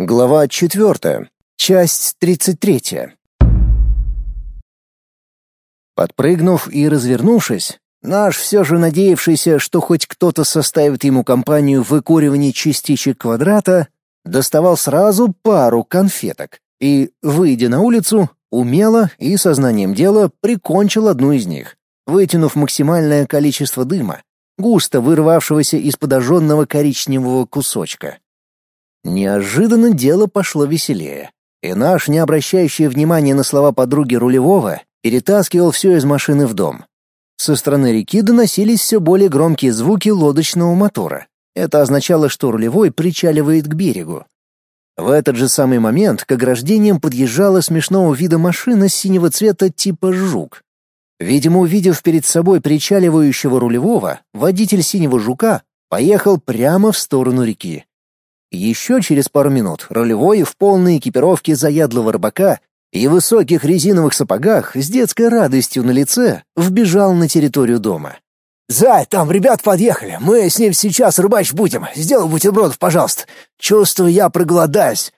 Глава четвертая. Часть тридцать третья. Подпрыгнув и развернувшись, наш все же надеявшийся, что хоть кто-то составит ему компанию в выкуривании частичек квадрата, доставал сразу пару конфеток и, выйдя на улицу, умело и сознанием дела прикончил одну из них, вытянув максимальное количество дыма, густо вырвавшегося из подожженного коричневого кусочка. Неожиданно дело пошло веселее, и наш, не обращающий внимания на слова подруги рулевого, перетаскивал все из машины в дом. Со стороны реки доносились все более громкие звуки лодочного мотора. Это означало, что рулевой причаливает к берегу. В этот же самый момент к ограждениям подъезжала смешного вида машина синего цвета типа «Жук». Видимо, увидев перед собой причаливающего рулевого, водитель синего «Жука» поехал прямо в сторону реки. Еще через пару минут рулевой в полной экипировке заядлого рыбака и высоких резиновых сапогах с детской радостью на лице вбежал на территорию дома. «Зай, там ребят подъехали. Мы с ним сейчас рыбачить будем. Сделай бутербродов, пожалуйста. Чувствую, я проголодаюсь».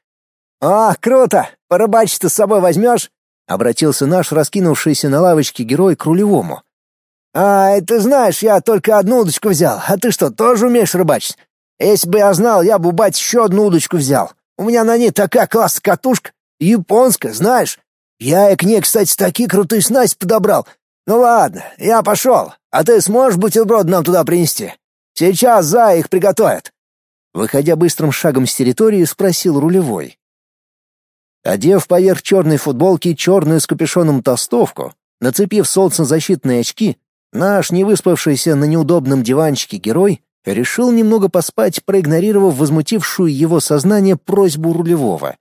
«А, круто! Порыбачить-то с собой возьмешь?» — обратился наш раскинувшийся на лавочке герой к рулевому. «А, ты знаешь, я только одну удочку взял. А ты что, тоже умеешь рыбачить? Если бы я знал, я бы, бать, еще одну удочку взял. У меня на ней такая классная катушка. Японская, знаешь. Я и к ней, кстати, такие крутые снасти подобрал. Ну ладно, я пошел. А ты сможешь бутерброд нам туда принести? Сейчас за их приготовят. Выходя быстрым шагом с территории, спросил рулевой. Одев поверх черной футболки черную с капюшоном толстовку, нацепив солнцезащитные очки, наш невыспавшийся на неудобном диванчике герой решил немного поспать, проигнорировав возмутившую его сознание просьбу рулевого.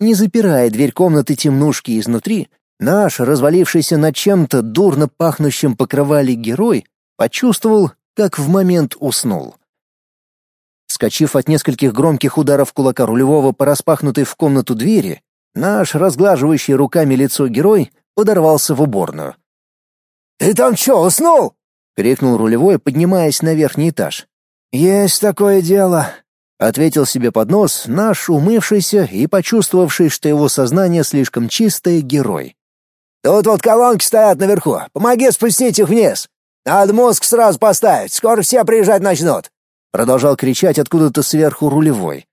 Не запирая дверь комнаты темнушки изнутри, наш, развалившийся над чем-то дурно пахнущим покрывале герой, почувствовал, как в момент уснул. Скочив от нескольких громких ударов кулака рулевого по распахнутой в комнату двери, наш, разглаживающий руками лицо герой, подорвался в уборную. «Ты там что, уснул?» — крикнул рулевой, поднимаясь на верхний этаж. «Есть такое дело», — ответил себе под нос наш умывшийся и почувствовавший, что его сознание слишком чистое, герой. «Тут вот колонки стоят наверху. Помоги спустить их вниз. Надо мозг сразу поставить. Скоро все приезжать начнут». Продолжал кричать откуда-то сверху рулевой.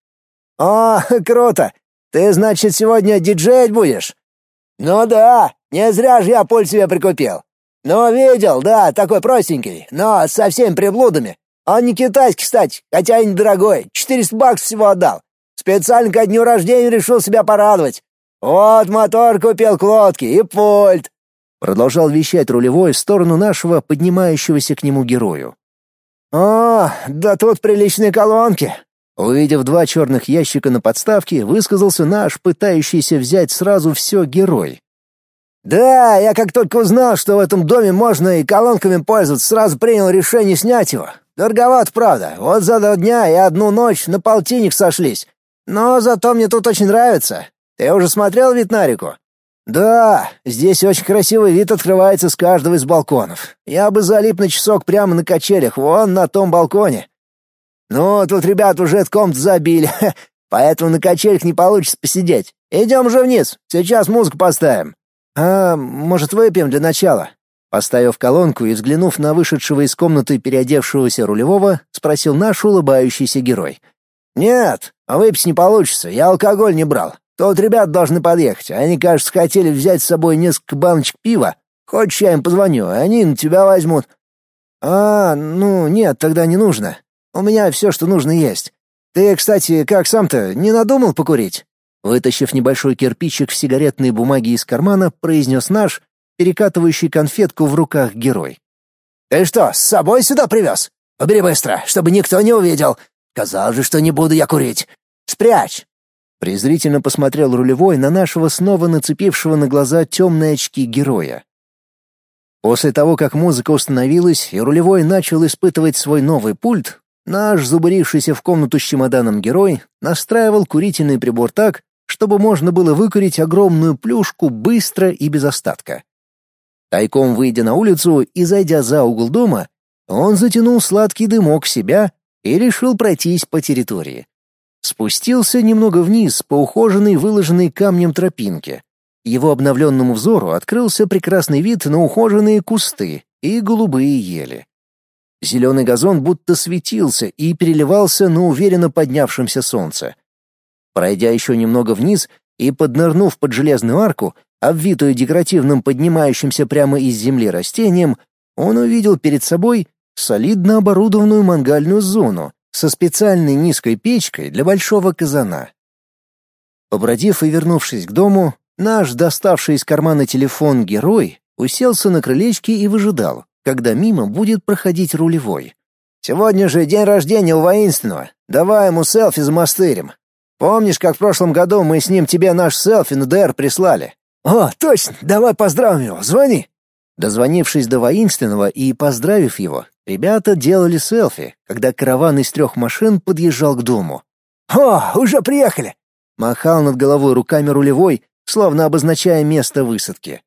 «О, круто! Ты, значит, сегодня диджеять будешь?» «Ну да, не зря же я пульт себе прикупил. «Ну, видел, да, такой простенький, но со всеми приблудами. Он не китайский, кстати, хотя и недорогой, 400 баксов всего отдал. Специально ко дню рождения решил себя порадовать. Вот мотор купил к лодке и пульт». Продолжал вещать рулевой в сторону нашего поднимающегося к нему герою. «О, да тут приличные колонки!» Увидев два черных ящика на подставке, высказался наш, пытающийся взять сразу все герой. «Да, я как только узнал, что в этом доме можно и колонками пользоваться, сразу принял решение снять его. Дороговато, правда. Вот за два дня и одну ночь на полтинник сошлись. Но зато мне тут очень нравится. Ты уже смотрел вид на реку?» «Да, здесь очень красивый вид открывается с каждого из балконов. Я бы залип на часок прямо на качелях, вон на том балконе. Ну, тут ребят уже комнату забили, поэтому на качелях не получится посидеть. Идем же вниз, сейчас музыку поставим». «А, может, выпьем для начала?» Поставив колонку и взглянув на вышедшего из комнаты переодевшегося рулевого, спросил наш улыбающийся герой. «Нет, выпить не получится, я алкоголь не брал. Тут ребят должны подъехать, они, кажется, хотели взять с собой несколько баночек пива. Хочешь, я им позвоню, они на тебя возьмут». «А, ну, нет, тогда не нужно. У меня все, что нужно есть. Ты, кстати, как сам-то, не надумал покурить?» Вытащив небольшой кирпичик в сигаретной бумаге из кармана, произнес наш, перекатывающий конфетку в руках герой. «Ты что, с собой сюда привез? Убери быстро, чтобы никто не увидел. Сказал же, что не буду я курить. Спрячь!» Презрительно посмотрел рулевой на нашего снова нацепившего на глаза темные очки героя. После того, как музыка установилась и рулевой начал испытывать свой новый пульт, наш зубрившийся в комнату с чемоданом герой настраивал курительный прибор так, чтобы можно было выкурить огромную плюшку быстро и без остатка. Тайком выйдя на улицу и зайдя за угол дома, он затянул сладкий дымок себя и решил пройтись по территории. спустился немного вниз по ухоженной, выложенной камнем тропинке. Его обновленному взору открылся прекрасный вид на ухоженные кусты и голубые ели. Зеленый газон будто светился и переливался на уверенно поднявшемся солнце. Пройдя еще немного вниз и поднырнув под железную арку, обвитую декоративным поднимающимся прямо из земли растением, он увидел перед собой солидно оборудованную мангальную зону со специальной низкой печкой для большого казана. Побродив и вернувшись к дому, наш доставший из кармана телефон герой уселся на крылечке и выжидал, когда мимо будет проходить рулевой. «Сегодня же день рождения у воинственного. Давай ему селфи замастырим. Помнишь, как в прошлом году мы с ним тебе наш селфи на ДР прислали?» «О, точно! Давай поздравим его! Звони!» Дозвонившись до воинственного и поздравив его, ребята делали селфи, когда караван из трех машин подъезжал к дому. «О, уже приехали!» Махал над головой руками рулевой, словно обозначая место высадки.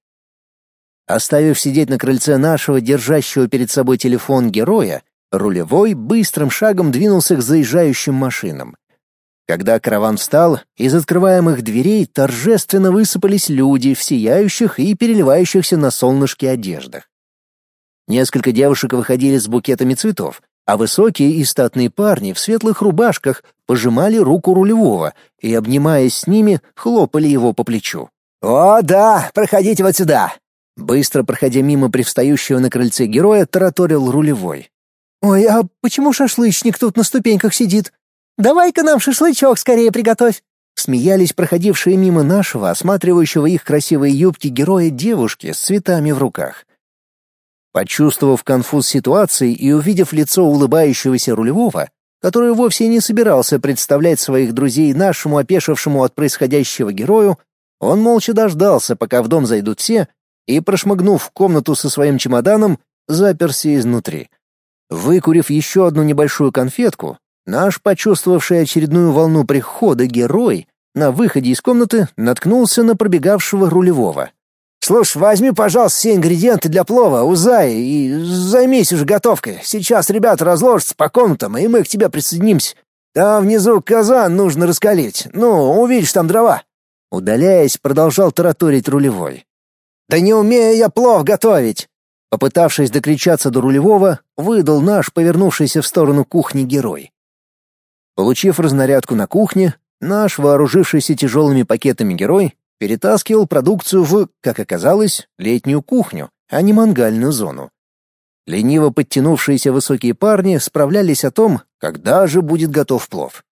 Оставив сидеть на крыльце нашего, держащего перед собой телефон героя, рулевой быстрым шагом двинулся к заезжающим машинам. Когда караван встал, из открываемых дверей торжественно высыпались люди в сияющих и переливающихся на солнышке одеждах. Несколько девушек выходили с букетами цветов, а высокие и статные парни в светлых рубашках пожимали руку рулевого и, обнимаясь с ними, хлопали его по плечу. «О, да, проходите вот сюда!» Быстро проходя мимо привстающего на крыльце героя, тараторил рулевой. «Ой, а почему шашлычник тут на ступеньках сидит? Давай-ка нам шашлычок скорее приготовь!» Смеялись проходившие мимо нашего, осматривающего их красивые юбки героя девушки с цветами в руках. Почувствовав конфуз ситуации и увидев лицо улыбающегося рулевого, который вовсе не собирался представлять своих друзей нашему опешившему от происходящего герою, он молча дождался, пока в дом зайдут все, и, прошмыгнув в комнату со своим чемоданом, заперся изнутри. Выкурив еще одну небольшую конфетку, наш, почувствовавший очередную волну прихода герой, на выходе из комнаты наткнулся на пробегавшего рулевого. «Слушай, возьми, пожалуйста, все ингредиенты для плова у Заи и займись уже готовкой. Сейчас ребята разложатся по комнатам, и мы к тебе присоединимся. Там внизу казан нужно раскалить. Ну, увидишь там дрова». Удаляясь, продолжал тараторить рулевой. Да не умею я плов готовить!» Попытавшись докричаться до рулевого, выдал наш повернувшийся в сторону кухни герой. Получив разнарядку на кухне, наш, вооружившийся тяжелыми пакетами герой, перетаскивал продукцию в, как оказалось, летнюю кухню, а не мангальную зону. Лениво подтянувшиеся высокие парни справлялись о том, когда же будет готов плов.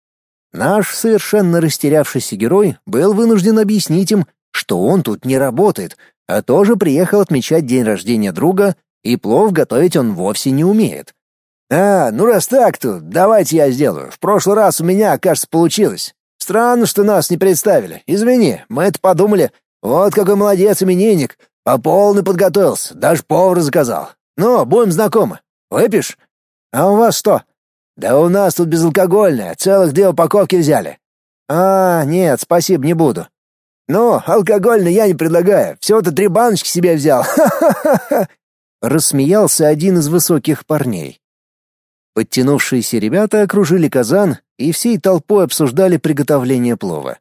Наш совершенно растерявшийся герой был вынужден объяснить им, что он тут не работает, а тоже приехал отмечать день рождения друга, и плов готовить он вовсе не умеет. «А, ну раз так, то давайте я сделаю. В прошлый раз у меня, кажется, получилось. Странно, что нас не представили. Извини, мы это подумали. Вот какой молодец именинник. По полной подготовился, даже повар заказал. Ну, будем знакомы. Выпьешь? А у вас что? Да у нас тут безалкогольное, целых две упаковки взяли. А, нет, спасибо, не буду. «Ну, алкогольный я не предлагаю. Всего-то три баночки себе взял. Ха-ха-ха!» Рассмеялся один из высоких парней. Подтянувшиеся ребята окружили казан и всей толпой обсуждали приготовление плова.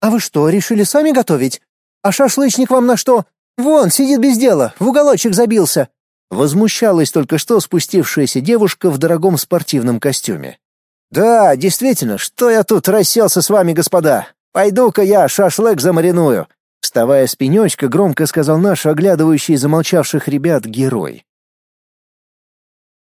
«А вы что, решили сами готовить? А шашлычник вам на что? Вон, сидит без дела, в уголочек забился!» Возмущалась только что спустившаяся девушка в дорогом спортивном костюме. «Да, действительно, что я тут расселся с вами, господа? Пойду-ка я шашлык замариную. Вставая с пенечка, громко сказал наш оглядывающий замолчавших ребят герой.